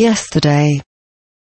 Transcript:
Yesterday.